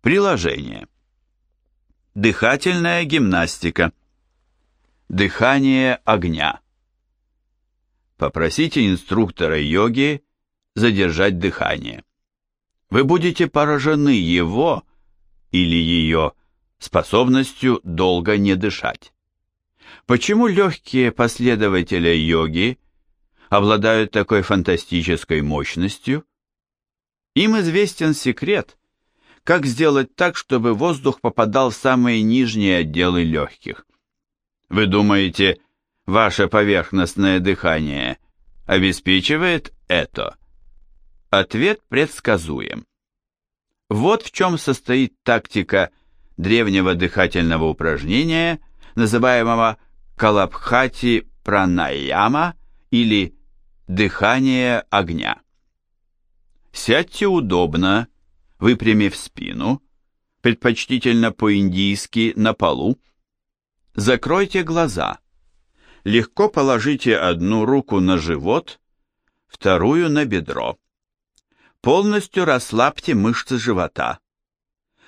Приложение. Дыхательная гимнастика. Дыхание огня. Попросите инструктора йоги задержать дыхание. Вы будете поражены его или ее способностью долго не дышать. Почему легкие последователи йоги обладают такой фантастической мощностью? Им известен секрет, как сделать так, чтобы воздух попадал в самые нижние отделы легких. Вы думаете, ваше поверхностное дыхание обеспечивает это? Ответ предсказуем. Вот в чем состоит тактика древнего дыхательного упражнения, называемого Калабхати пранаяма или дыхание огня. Сядьте удобно, выпрямив спину, предпочтительно по-индийски на полу. Закройте глаза. Легко положите одну руку на живот, вторую на бедро. Полностью расслабьте мышцы живота.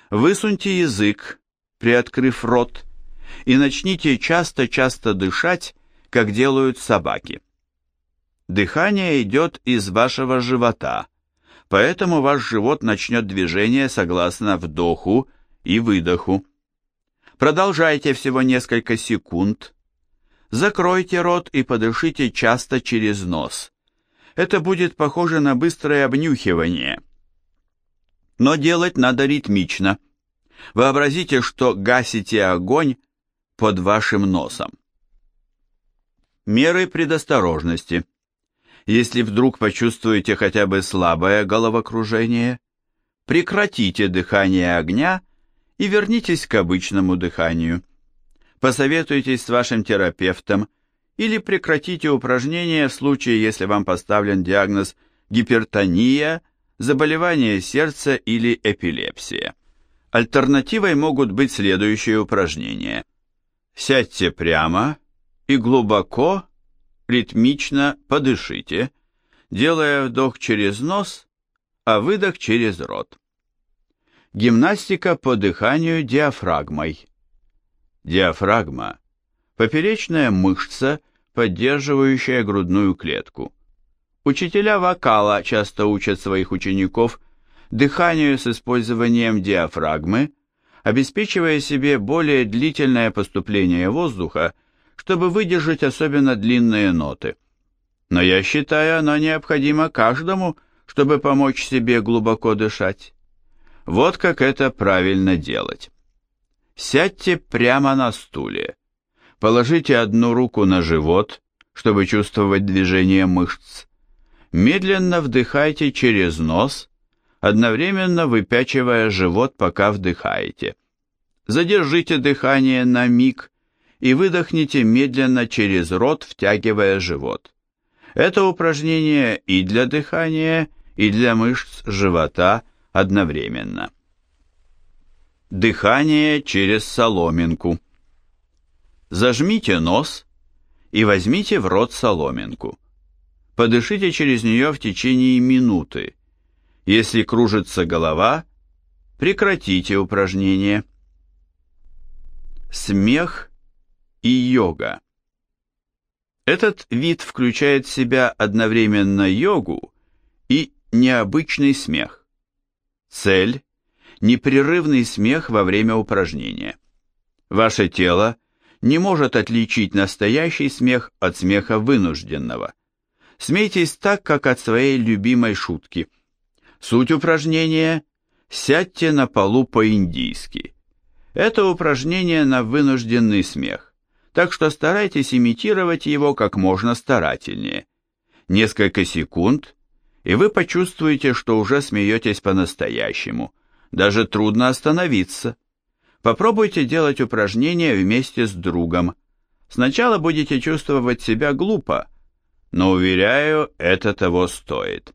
Высуньте язык, приоткрыв рот, и начните часто-часто дышать, как делают собаки. Дыхание идет из вашего живота, поэтому ваш живот начнет движение согласно вдоху и выдоху. Продолжайте всего несколько секунд. Закройте рот и подышите часто через нос. Это будет похоже на быстрое обнюхивание. Но делать надо ритмично. Вообразите, что гасите огонь под вашим носом. Меры предосторожности. Если вдруг почувствуете хотя бы слабое головокружение, прекратите дыхание огня и вернитесь к обычному дыханию. Посоветуйтесь с вашим терапевтом или прекратите упражнения в случае, если вам поставлен диагноз гипертония, заболевание сердца или эпилепсия. Альтернативой могут быть следующие упражнения. Сядьте прямо и глубоко ритмично подышите, делая вдох через нос, а выдох через рот. Гимнастика по дыханию диафрагмой. Диафрагма – поперечная мышца, поддерживающая грудную клетку. Учителя вокала часто учат своих учеников дыханию с использованием диафрагмы, обеспечивая себе более длительное поступление воздуха чтобы выдержать особенно длинные ноты. Но я считаю, оно необходимо каждому, чтобы помочь себе глубоко дышать. Вот как это правильно делать. Сядьте прямо на стуле. Положите одну руку на живот, чтобы чувствовать движение мышц. Медленно вдыхайте через нос, одновременно выпячивая живот, пока вдыхаете. Задержите дыхание на миг и выдохните медленно через рот, втягивая живот. Это упражнение и для дыхания, и для мышц живота одновременно. Дыхание через соломинку. Зажмите нос и возьмите в рот соломинку. Подышите через нее в течение минуты. Если кружится голова, прекратите упражнение. Смех и йога. Этот вид включает в себя одновременно йогу и необычный смех. Цель – непрерывный смех во время упражнения. Ваше тело не может отличить настоящий смех от смеха вынужденного. Смейтесь так, как от своей любимой шутки. Суть упражнения – сядьте на полу по-индийски. Это упражнение на вынужденный смех так что старайтесь имитировать его как можно старательнее. Несколько секунд, и вы почувствуете, что уже смеетесь по-настоящему. Даже трудно остановиться. Попробуйте делать упражнения вместе с другом. Сначала будете чувствовать себя глупо, но, уверяю, это того стоит.